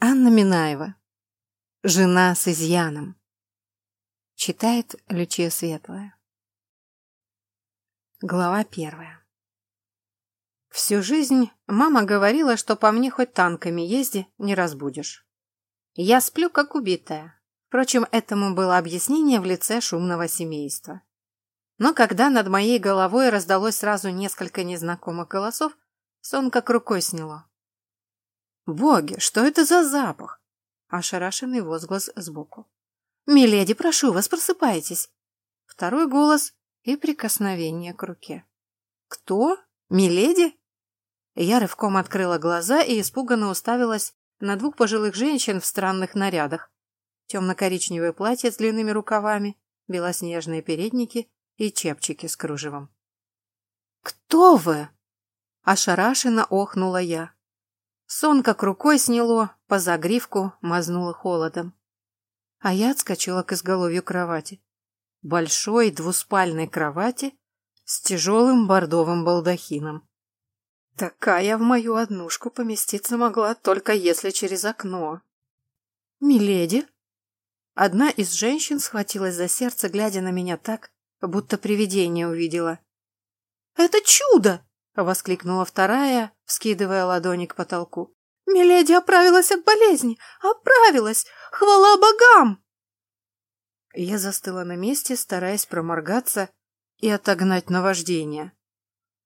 Анна Минаева. Жена с изъяном. Читает Лючия Светлая. Глава первая. Всю жизнь мама говорила, что по мне хоть танками езди, не разбудишь. Я сплю, как убитая. Впрочем, этому было объяснение в лице шумного семейства. Но когда над моей головой раздалось сразу несколько незнакомых голосов, сон как рукой сняло. «Боги, что это за запах?» Ошарашенный возглас сбоку. «Миледи, прошу вас, просыпайтесь!» Второй голос и прикосновение к руке. «Кто? Миледи?» Я рывком открыла глаза и испуганно уставилась на двух пожилых женщин в странных нарядах. Темно-коричневое платье с длинными рукавами, белоснежные передники и чепчики с кружевом. «Кто вы?» Ошарашенно охнула я. Сон как рукой сняло, по загривку мазнуло холодом. А я отскочила к изголовью кровати. Большой двуспальной кровати с тяжелым бордовым балдахином. Такая в мою однушку поместиться могла, только если через окно. «Миледи?» Одна из женщин схватилась за сердце, глядя на меня так, будто привидение увидела. «Это чудо!» Воскликнула вторая, вскидывая ладони к потолку. «Миледи оправилась от болезни! Оправилась! Хвала богам!» Я застыла на месте, стараясь проморгаться и отогнать наваждение.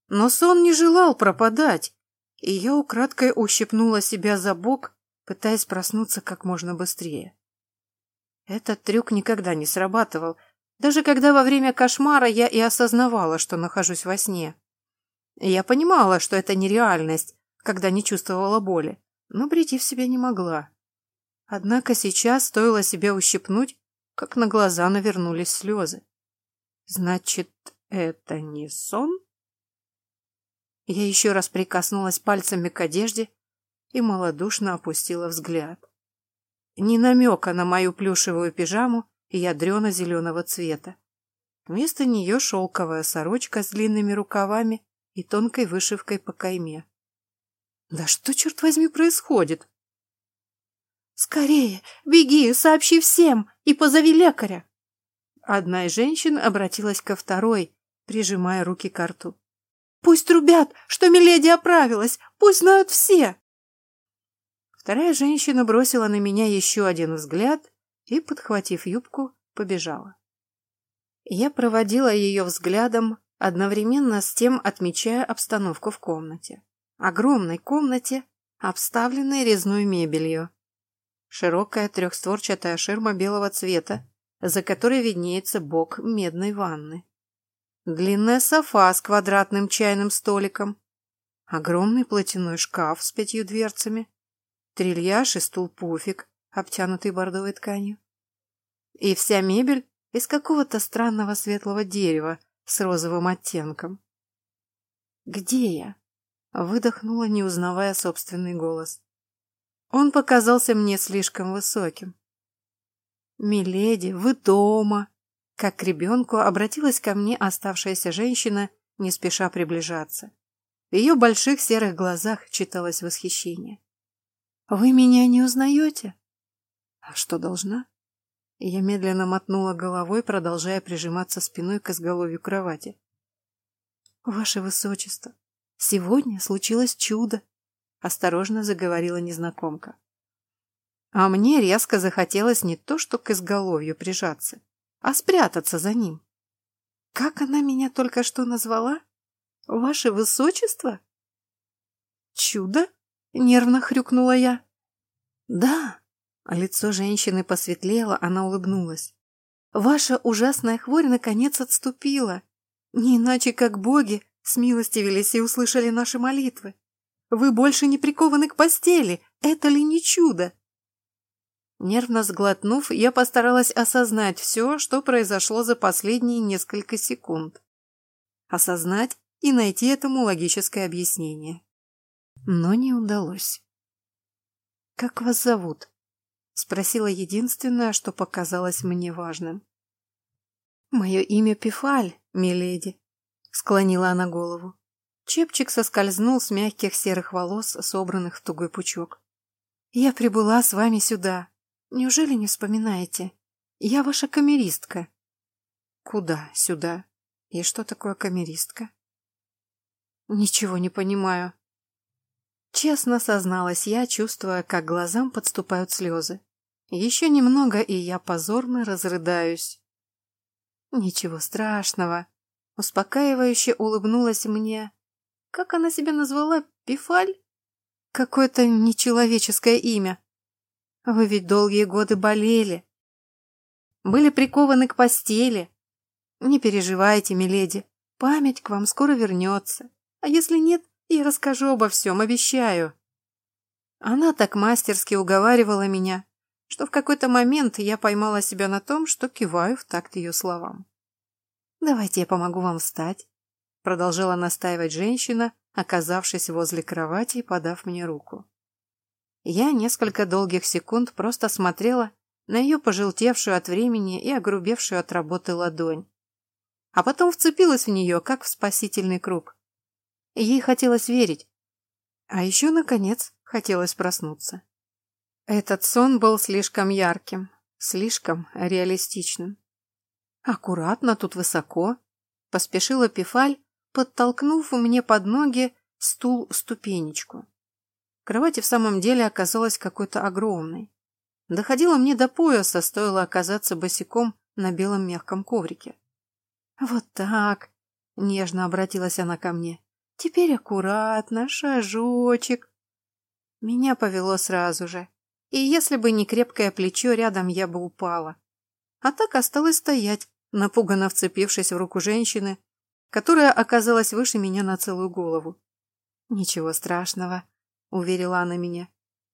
Но сон не желал пропадать, и я украдкой ущипнула себя за бок, пытаясь проснуться как можно быстрее. Этот трюк никогда не срабатывал, даже когда во время кошмара я и осознавала, что нахожусь во сне. Я понимала, что это нереальность, когда не чувствовала боли, но прийти в себя не могла. Однако сейчас стоило себя ущипнуть, как на глаза навернулись слезы. Значит, это не сон? Я еще раз прикоснулась пальцами к одежде и малодушно опустила взгляд. Ни намека на мою плюшевую пижаму и ядрена зеленого цвета. Вместо нее шелковая сорочка с длинными рукавами и тонкой вышивкой по кайме. Да что, черт возьми, происходит? «Скорее, беги, сообщи всем и позови лекаря!» Одна из женщин обратилась ко второй, прижимая руки к рту. «Пусть трубят, что Миледи оправилась! Пусть знают все!» Вторая женщина бросила на меня еще один взгляд и, подхватив юбку, побежала. Я проводила ее взглядом, одновременно с тем отмечая обстановку в комнате. Огромной комнате, обставленной резной мебелью. Широкая трехстворчатая ширма белого цвета, за которой виднеется бок медной ванны. Длинная софа с квадратным чайным столиком. Огромный платяной шкаф с пятью дверцами. Трильяж и стул-пуфик, обтянутый бордовой тканью. И вся мебель из какого-то странного светлого дерева, с розовым оттенком. «Где я?» — выдохнула, не узнавая собственный голос. Он показался мне слишком высоким. «Миледи, вы дома!» Как к ребенку обратилась ко мне оставшаяся женщина, не спеша приближаться. В ее больших серых глазах читалось восхищение. «Вы меня не узнаете?» «А что должна?» Я медленно мотнула головой, продолжая прижиматься спиной к изголовью кровати. «Ваше Высочество, сегодня случилось чудо», — осторожно заговорила незнакомка. А мне резко захотелось не то что к изголовью прижаться, а спрятаться за ним. Как она меня только что назвала? Ваше Высочество? Чудо? Нервно хрюкнула я. Да, лицо женщины посветлело, она улыбнулась. «Ваша ужасная хворь наконец отступила. Не иначе, как боги смилостивились и услышали наши молитвы. Вы больше не прикованы к постели. Это ли не чудо?» Нервно сглотнув, я постаралась осознать все, что произошло за последние несколько секунд. Осознать и найти этому логическое объяснение. Но не удалось. «Как вас зовут?» Спросила единственное, что показалось мне важным. «Мое имя Пифаль, миледи», — склонила она голову. Чепчик соскользнул с мягких серых волос, собранных в тугой пучок. Я прибыла с вами сюда. Неужели не вспоминаете? Я ваша камеристка. Куда сюда? И что такое камеристка? Ничего не понимаю. Честно созналась я, чувствуя, как глазам подступают слезы. Еще немного, и я позорно разрыдаюсь. Ничего страшного. Успокаивающе улыбнулась мне. Как она себя назвала? Пифаль? Какое-то нечеловеческое имя. Вы ведь долгие годы болели. Были прикованы к постели. Не переживайте, миледи. Память к вам скоро вернется. А если нет, я расскажу обо всем, обещаю. Она так мастерски уговаривала меня, что в какой-то момент я поймала себя на том, что киваю в такт ее словам. «Давайте я помогу вам встать», — продолжала настаивать женщина, оказавшись возле кровати и подав мне руку. Я несколько долгих секунд просто смотрела на ее пожелтевшую от времени и огрубевшую от работы ладонь, а потом вцепилась в нее, как в спасительный круг. Ей хотелось верить. А еще, наконец, хотелось проснуться. Этот сон был слишком ярким, слишком реалистичным. Аккуратно, тут высоко. Поспешила Пифаль, подтолкнув мне под ноги стул-ступенечку. Кровать в самом деле оказалась какой-то огромной. Доходила мне до пояса, стоило оказаться босиком на белом мягком коврике. «Вот так!» — нежно обратилась она ко мне. Теперь аккуратно, шажочек. Меня повело сразу же. И если бы не крепкое плечо рядом, я бы упала. А так осталось стоять, напуганно вцепившись в руку женщины, которая оказалась выше меня на целую голову. «Ничего страшного», — уверила она меня.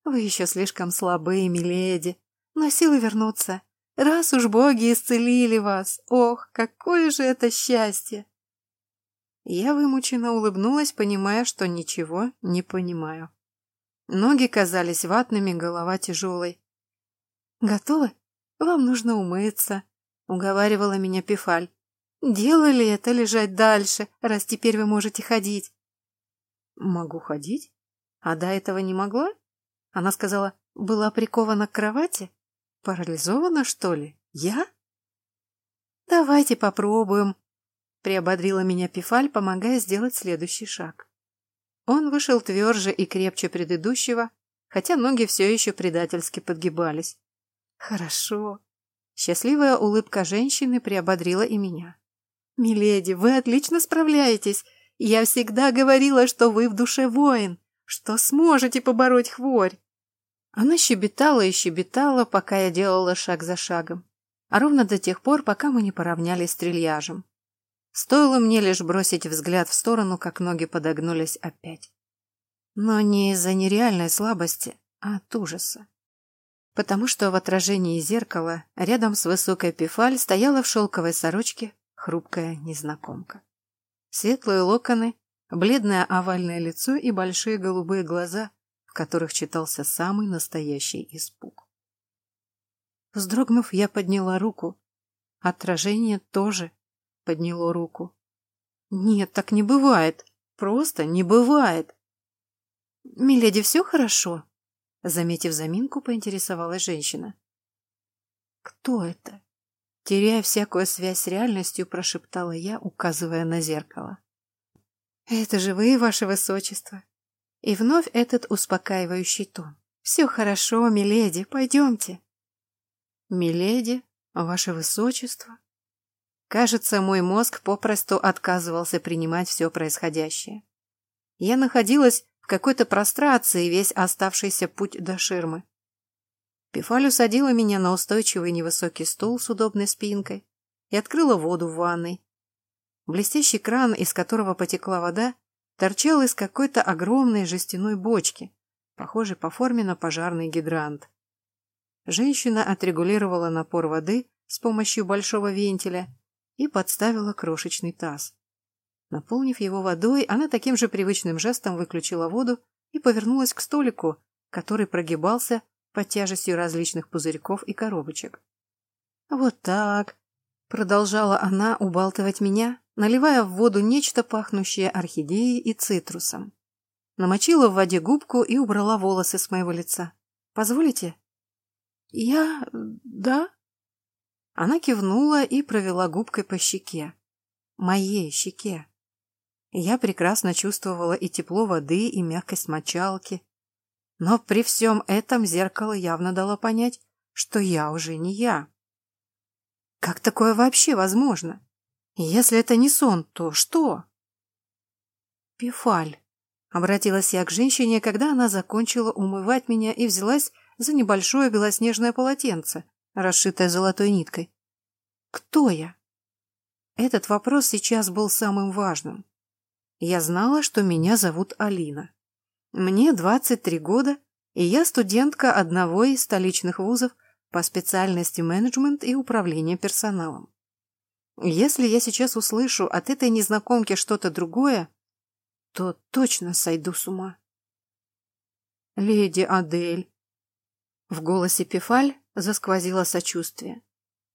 «Вы еще слишком слабые, миледи, но силы вернутся. Раз уж боги исцелили вас, ох, какое же это счастье!» Я вымученно улыбнулась, понимая, что ничего не понимаю. Ноги казались ватными, голова тяжелой. «Готовы? Вам нужно умыться», — уговаривала меня Пифаль. «Делали это лежать дальше, раз теперь вы можете ходить». «Могу ходить? А до этого не могла?» Она сказала, «Была прикована к кровати? Парализована, что ли? Я?» «Давайте попробуем», приободрила меня Пифаль, помогая сделать следующий шаг. Он вышел тверже и крепче предыдущего, хотя ноги все еще предательски подгибались. Хорошо. Счастливая улыбка женщины приободрила и меня. «Миледи, вы отлично справляетесь. Я всегда говорила, что вы в душе воин, что сможете побороть хворь». Она щебетала и щебетала, пока я делала шаг за шагом, а ровно до тех пор, пока мы не поравнялись с трильяжем. Стоило мне лишь бросить взгляд в сторону, как ноги подогнулись опять. Но не из-за нереальной слабости, а от ужаса. Потому что в отражении зеркала рядом с высокой пифаль стояла в шелковой сорочке хрупкая незнакомка. Светлые локоны, бледное овальное лицо и большие голубые глаза, в которых читался самый настоящий испуг. Вздрогнув, я подняла руку. Отражение тоже подняло руку. Нет, так не бывает. Просто не бывает. Миледи, все хорошо? Заметив заминку, поинтересовалась женщина. Кто это? Теряя всякую связь с реальностью, прошептала я, указывая на зеркало. Это же вы, ваше высочество. И вновь этот успокаивающий тон. Все хорошо, миледи, пойдемте. Миледи, ваше высочество, Кажется, мой мозг попросту отказывался принимать все происходящее. Я находилась в какой-то прострации весь оставшийся путь до ширмы. Пифаль усадила меня на устойчивый невысокий стул с удобной спинкой и открыла воду в ванной. Блестящий кран, из которого потекла вода, торчал из какой-то огромной жестяной бочки, похожей по форме на пожарный гидрант. Женщина отрегулировала напор воды с помощью большого вентиля и подставила крошечный таз. Наполнив его водой, она таким же привычным жестом выключила воду и повернулась к столику, который прогибался под тяжестью различных пузырьков и коробочек. «Вот так», — продолжала она убалтывать меня, наливая в воду нечто пахнущее орхидеей и цитрусом. Намочила в воде губку и убрала волосы с моего лица. Позволите?» «Я... да?» Она кивнула и провела губкой по щеке. Моей щеке. Я прекрасно чувствовала и тепло воды, и мягкость мочалки. Но при всем этом зеркало явно дало понять, что я уже не я. Как такое вообще возможно? Если это не сон, то что? Пифаль. Обратилась я к женщине, когда она закончила умывать меня и взялась за небольшое белоснежное полотенце, расшитое золотой ниткой. Кто я? Этот вопрос сейчас был самым важным. Я знала, что меня зовут Алина. Мне 23 года, и я студентка одного из столичных вузов по специальности менеджмент и управление персоналом. Если я сейчас услышу от этой незнакомки что-то другое, то точно сойду с ума. «Леди Адель!» В голосе Пефаль засквозило сочувствие.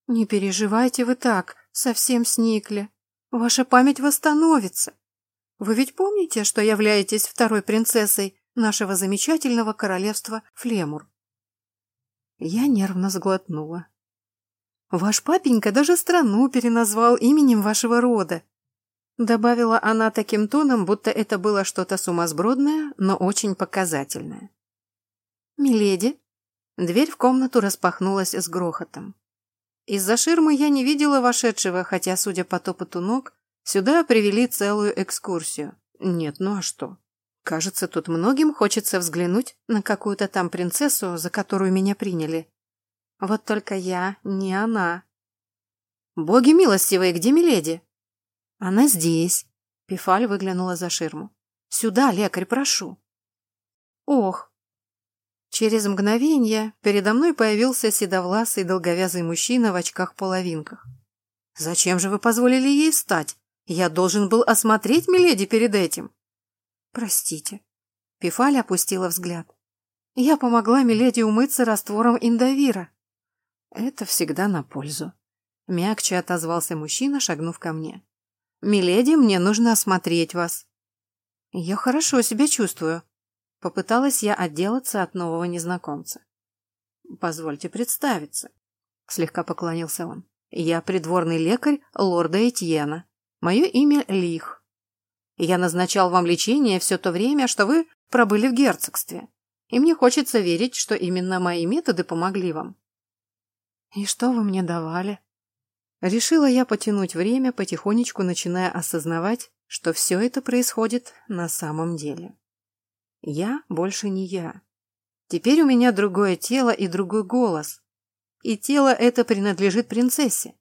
«Не переживайте вы так, совсем сникли. Ваша память восстановится. Вы ведь помните, что являетесь второй принцессой нашего замечательного королевства Флемур?» Я нервно сглотнула. «Ваш папенька даже страну переназвал именем вашего рода», добавила она таким тоном, будто это было что-то сумасбродное, но очень показательное. «Миледи!» Дверь в комнату распахнулась с грохотом. Из-за ширмы я не видела вошедшего, хотя, судя по топоту ног, сюда привели целую экскурсию. Нет, ну а что? Кажется, тут многим хочется взглянуть на какую-то там принцессу, за которую меня приняли. Вот только я не она. «Боги милостивые, где Миледи?» «Она здесь», — Пифаль выглянула за ширму. «Сюда, лекарь, прошу». «Ох, Через мгновение передо мной появился седовласый долговязый мужчина в очках-половинках. «Зачем же вы позволили ей встать? Я должен был осмотреть Миледи перед этим». «Простите». Пифаль опустила взгляд. «Я помогла Миледи умыться раствором индовира». «Это всегда на пользу», — мягче отозвался мужчина, шагнув ко мне. «Миледи, мне нужно осмотреть вас». «Я хорошо себя чувствую», Попыталась я отделаться от нового незнакомца. «Позвольте представиться», — слегка поклонился он. «Я придворный лекарь лорда Этьена. Мое имя Лих. Я назначал вам лечение все то время, что вы пробыли в герцогстве, и мне хочется верить, что именно мои методы помогли вам». «И что вы мне давали?» Решила я потянуть время, потихонечку начиная осознавать, что все это происходит на самом деле. Я больше не я. Теперь у меня другое тело и другой голос. И тело это принадлежит принцессе.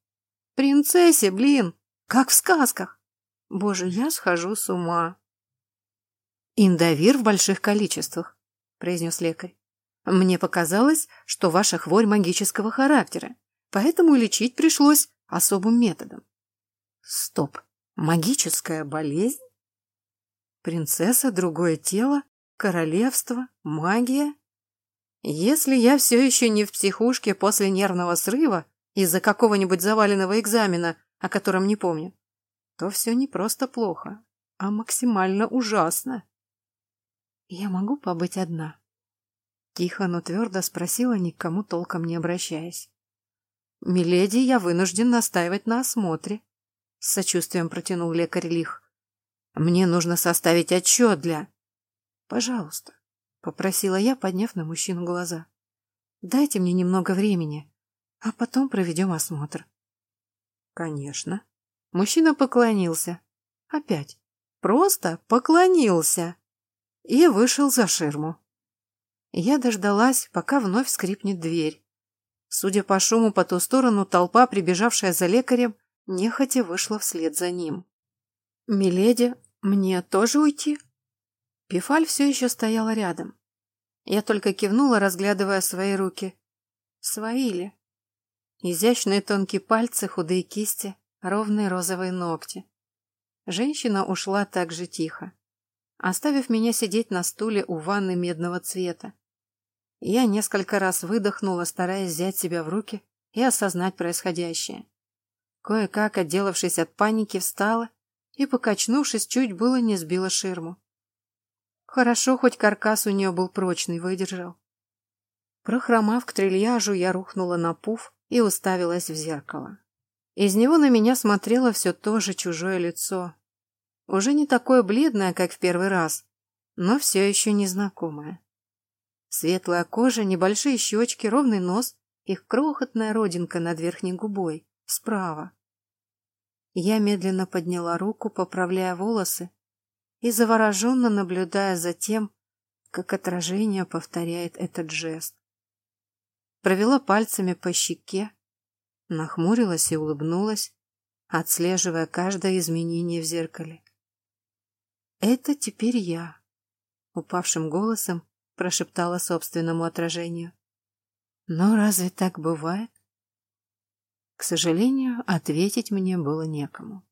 Принцессе, блин, как в сказках. Боже, я схожу с ума. Индовир в больших количествах, произнес лекарь. Мне показалось, что ваша хворь магического характера, поэтому лечить пришлось особым методом. Стоп, магическая болезнь? Принцесса, другое тело, Королевство? Магия? Если я все еще не в психушке после нервного срыва из-за какого-нибудь заваленного экзамена, о котором не помню, то все не просто плохо, а максимально ужасно. Я могу побыть одна? Тихо, но твердо спросила, никому толком не обращаясь. «Миледи, я вынужден настаивать на осмотре», — с сочувствием протянул лекарь Лих. «Мне нужно составить отчет для...» «Пожалуйста», — попросила я, подняв на мужчину глаза. «Дайте мне немного времени, а потом проведем осмотр». «Конечно». Мужчина поклонился. Опять. Просто поклонился. И вышел за ширму. Я дождалась, пока вновь скрипнет дверь. Судя по шуму по ту сторону, толпа, прибежавшая за лекарем, нехотя вышла вслед за ним. «Миледи, мне тоже уйти?» Пифаль все еще стояла рядом. Я только кивнула, разглядывая свои руки. Свои ли? Изящные тонкие пальцы, худые кисти, ровные розовые ногти. Женщина ушла так же тихо, оставив меня сидеть на стуле у ванны медного цвета. Я несколько раз выдохнула, стараясь взять себя в руки и осознать происходящее. Кое-как, отделавшись от паники, встала и, покачнувшись, чуть было не сбила ширму. Хорошо, хоть каркас у нее был прочный, выдержал. Прохромав к трильяжу, я рухнула на пуф и уставилась в зеркало. Из него на меня смотрело все то же чужое лицо. Уже не такое бледное, как в первый раз, но все еще незнакомое. Светлая кожа, небольшие щечки, ровный нос, их крохотная родинка над верхней губой, справа. Я медленно подняла руку, поправляя волосы, и завороженно наблюдая за тем, как отражение повторяет этот жест. Провела пальцами по щеке, нахмурилась и улыбнулась, отслеживая каждое изменение в зеркале. «Это теперь я», — упавшим голосом прошептала собственному отражению. «Но разве так бывает?» К сожалению, ответить мне было некому.